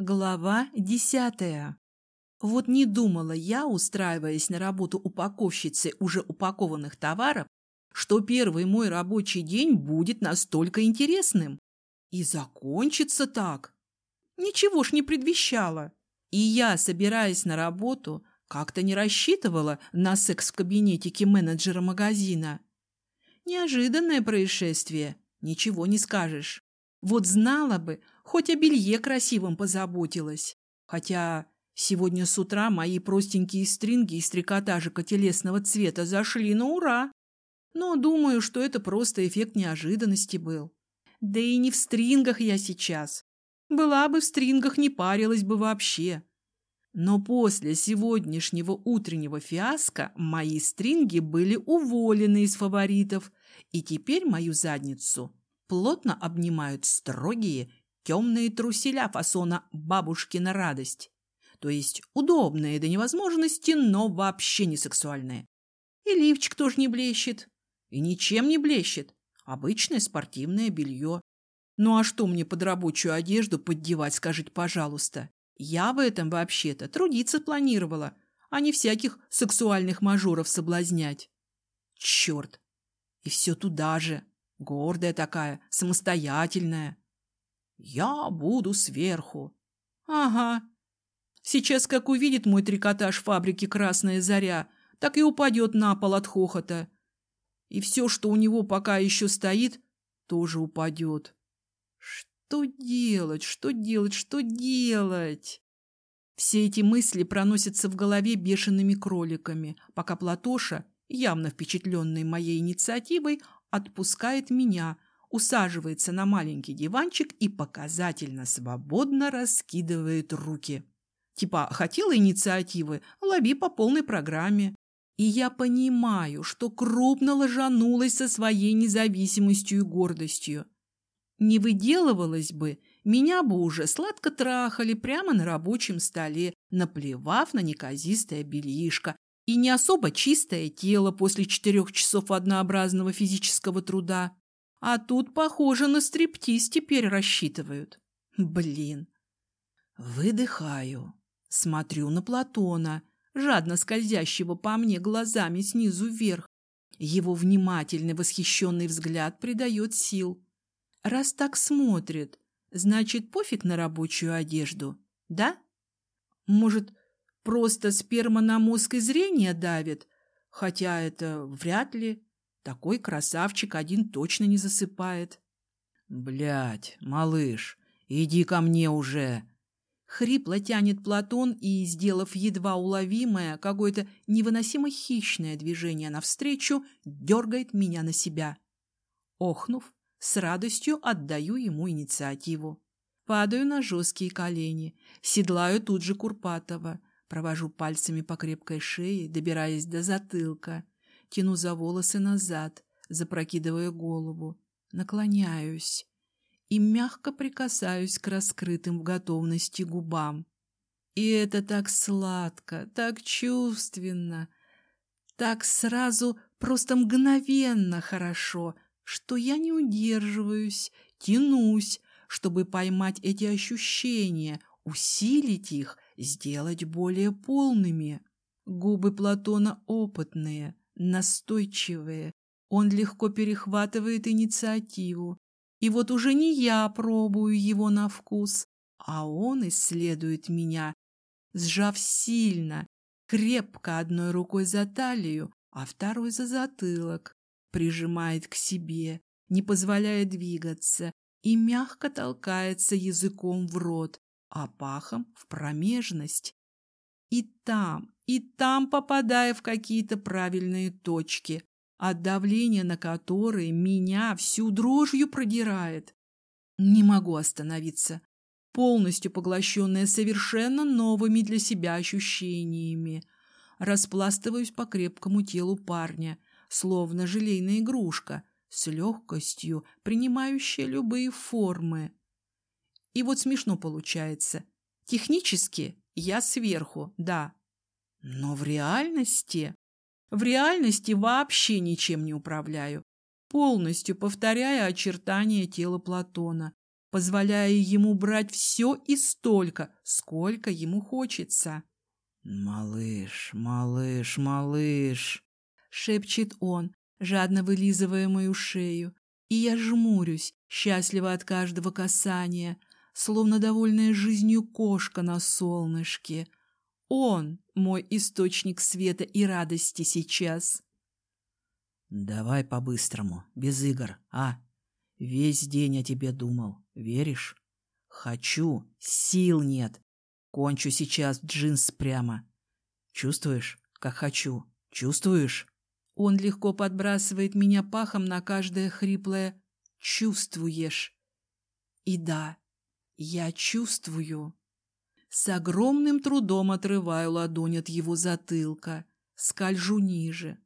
Глава десятая. Вот не думала я, устраиваясь на работу упаковщицы уже упакованных товаров, что первый мой рабочий день будет настолько интересным. И закончится так. Ничего ж не предвещало. И я, собираясь на работу, как-то не рассчитывала на секс в кабинетике менеджера магазина. Неожиданное происшествие, ничего не скажешь. Вот знала бы, хоть о белье красивом позаботилась. Хотя сегодня с утра мои простенькие стринги из трикотажика телесного цвета зашли на ура. Но думаю, что это просто эффект неожиданности был. Да и не в стрингах я сейчас. Была бы в стрингах, не парилась бы вообще. Но после сегодняшнего утреннего фиаско мои стринги были уволены из фаворитов, и теперь мою задницу плотно обнимают строгие темные труселя фасона «бабушкина радость». То есть удобные до невозможности, но вообще не сексуальные. И лифчик тоже не блещет. И ничем не блещет. Обычное спортивное белье. Ну а что мне под рабочую одежду поддевать, скажите, пожалуйста? Я в этом вообще-то трудиться планировала, а не всяких сексуальных мажоров соблазнять. Черт! И все туда же. Гордая такая, самостоятельная. Я буду сверху. Ага. Сейчас, как увидит мой трикотаж фабрики «Красная заря», так и упадет на пол от хохота. И все, что у него пока еще стоит, тоже упадет. Что делать, что делать, что делать? Все эти мысли проносятся в голове бешеными кроликами, пока Платоша, явно впечатленный моей инициативой, отпускает меня, усаживается на маленький диванчик и показательно свободно раскидывает руки. Типа, хотела инициативы, лови по полной программе. И я понимаю, что крупно ложанулась со своей независимостью и гордостью. Не выделывалась бы, меня бы уже сладко трахали прямо на рабочем столе, наплевав на неказистое бельишко и не особо чистое тело после четырех часов однообразного физического труда. А тут, похоже, на стриптиз теперь рассчитывают. Блин. Выдыхаю. Смотрю на Платона, жадно скользящего по мне глазами снизу вверх. Его внимательный восхищенный взгляд придает сил. Раз так смотрит, значит, пофиг на рабочую одежду, да? Может, Просто сперма на мозг и зрение давит, хотя это вряд ли. Такой красавчик один точно не засыпает. Блять, малыш, иди ко мне уже. Хрипло тянет Платон и, сделав едва уловимое, какое-то невыносимо хищное движение навстречу, дергает меня на себя. Охнув, с радостью отдаю ему инициативу. Падаю на жесткие колени, седлаю тут же Курпатова, Провожу пальцами по крепкой шее, добираясь до затылка. Тяну за волосы назад, запрокидывая голову. Наклоняюсь и мягко прикасаюсь к раскрытым в готовности губам. И это так сладко, так чувственно, так сразу, просто мгновенно хорошо, что я не удерживаюсь, тянусь, чтобы поймать эти ощущения, усилить их — сделать более полными. Губы Платона опытные, настойчивые. Он легко перехватывает инициативу. И вот уже не я пробую его на вкус, а он исследует меня, сжав сильно, крепко одной рукой за талию, а второй за затылок, прижимает к себе, не позволяя двигаться, и мягко толкается языком в рот, а пахом в промежность. И там, и там попадая в какие-то правильные точки, от давления на которые меня всю дрожью продирает. Не могу остановиться, полностью поглощенная совершенно новыми для себя ощущениями. Распластываюсь по крепкому телу парня, словно желейная игрушка, с легкостью принимающая любые формы. И вот смешно получается. Технически я сверху, да. Но в реальности... В реальности вообще ничем не управляю, полностью повторяя очертания тела Платона, позволяя ему брать все и столько, сколько ему хочется. «Малыш, малыш, малыш!» — шепчет он, жадно вылизывая мою шею, и я жмурюсь, счастливо от каждого касания, словно довольная жизнью кошка на солнышке. Он — мой источник света и радости сейчас. «Давай по-быстрому, без игр, а? Весь день о тебе думал, веришь? Хочу, сил нет. Кончу сейчас джинс прямо. Чувствуешь, как хочу? Чувствуешь?» Он легко подбрасывает меня пахом на каждое хриплое «чувствуешь». И да, я чувствую. С огромным трудом отрываю ладонь от его затылка, скольжу ниже,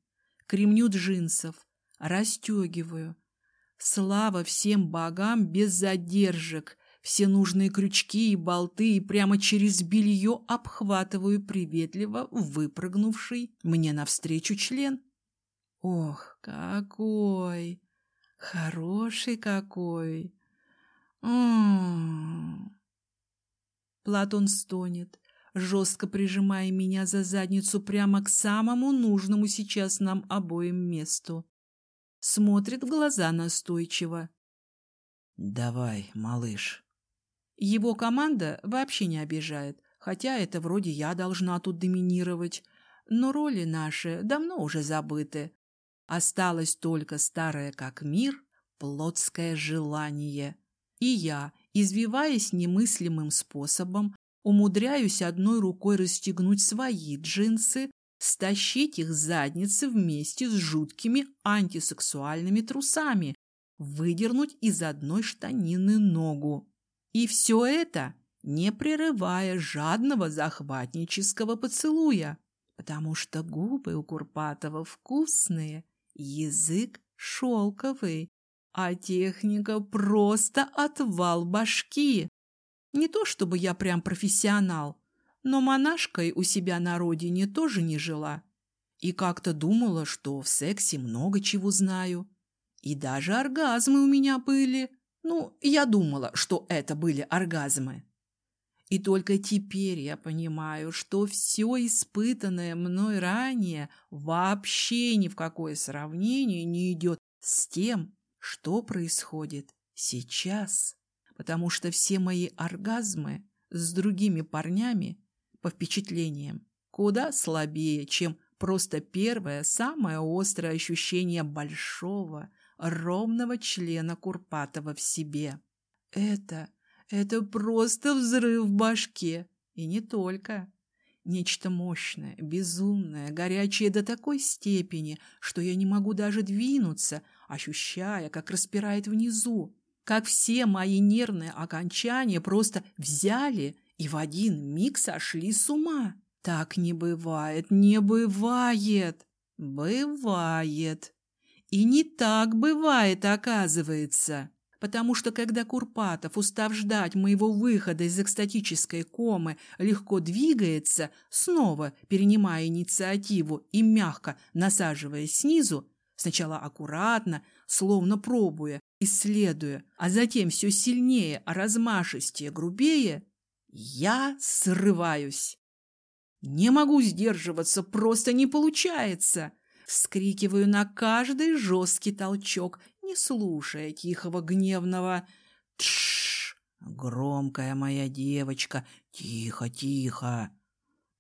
к джинсов, расстегиваю. Слава всем богам без задержек, все нужные крючки и болты и прямо через белье обхватываю приветливо выпрыгнувший мне навстречу член. Ох, какой! Хороший какой! М-м-м. Платон стонет, жестко прижимая меня за задницу прямо к самому нужному сейчас нам обоим месту. Смотрит в глаза настойчиво. «Давай, малыш». Его команда вообще не обижает, хотя это вроде я должна тут доминировать. Но роли наши давно уже забыты. Осталось только старое как мир, плотское желание. И я, извиваясь немыслимым способом, умудряюсь одной рукой расстегнуть свои джинсы, стащить их задницы вместе с жуткими антисексуальными трусами, выдернуть из одной штанины ногу. И все это, не прерывая жадного захватнического поцелуя, потому что губы у Курпатова вкусные, язык шелковый, а техника просто отвал башки. Не то чтобы я прям профессионал, но монашкой у себя на родине тоже не жила. И как-то думала, что в сексе много чего знаю. И даже оргазмы у меня были. Ну, я думала, что это были оргазмы. И только теперь я понимаю, что все испытанное мной ранее вообще ни в какое сравнение не идет с тем, что происходит сейчас. Потому что все мои оргазмы с другими парнями, по впечатлениям, куда слабее, чем просто первое, самое острое ощущение большого, ровного члена Курпатова в себе. Это это просто взрыв в башке. И не только. Нечто мощное, безумное, горячее до такой степени, что я не могу даже двинуться, ощущая, как распирает внизу, как все мои нервные окончания просто взяли и в один миг сошли с ума. Так не бывает, не бывает. Бывает. И не так бывает, оказывается потому что когда Курпатов, устав ждать моего выхода из экстатической комы, легко двигается, снова перенимая инициативу и мягко насаживаясь снизу, сначала аккуратно, словно пробуя, исследуя, а затем все сильнее, а размашистее, грубее, я срываюсь. Не могу сдерживаться, просто не получается. Вскрикиваю на каждый жесткий толчок не слушая тихого гневного «Тш! Громкая моя девочка! Тихо, тихо!»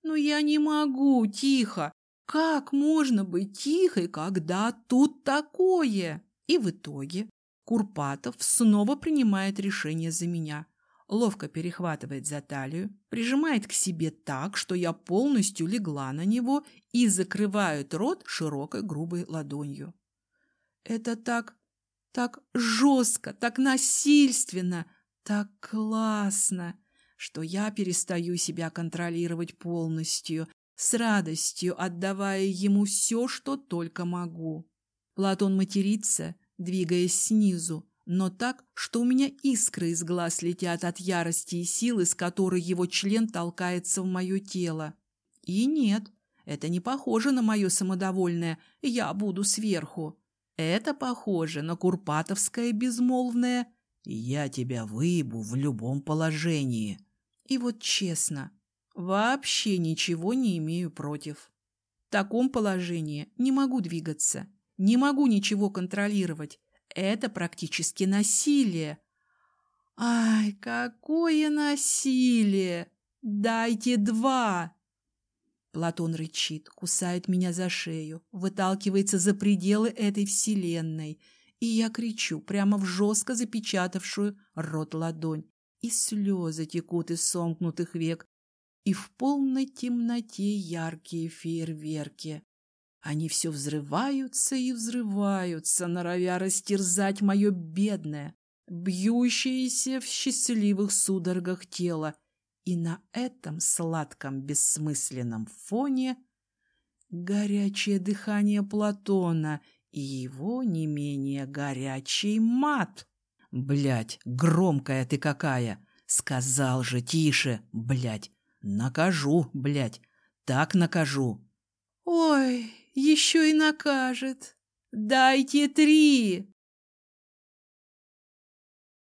«Но я не могу тихо! Как можно быть тихой, когда тут такое?» И в итоге Курпатов снова принимает решение за меня. Ловко перехватывает за талию, прижимает к себе так, что я полностью легла на него и закрывает рот широкой грубой ладонью. Это так так жестко, так насильственно, так классно, что я перестаю себя контролировать полностью, с радостью отдавая ему все, что только могу. Платон матерится, двигаясь снизу, но так, что у меня искры из глаз летят от ярости и силы, с которой его член толкается в мое тело. И нет, это не похоже на мое самодовольное «я буду сверху». Это похоже на курпатовское безмолвное Я тебя выебу в любом положении. И вот честно, вообще ничего не имею против. В таком положении не могу двигаться, не могу ничего контролировать. Это практически насилие. Ай, какое насилие! Дайте два! Платон рычит, кусает меня за шею, выталкивается за пределы этой вселенной, и я кричу прямо в жестко запечатавшую рот ладонь, и слезы текут из сомкнутых век, и в полной темноте яркие фейерверки. Они все взрываются и взрываются, норовя растерзать мое бедное, бьющееся в счастливых судорогах тело, и на этом сладком бессмысленном фоне горячее дыхание Платона и его не менее горячий мат. Блядь, громкая ты какая! Сказал же тише, блядь! Накажу, блядь! Так накажу! Ой, еще и накажет! Дайте три!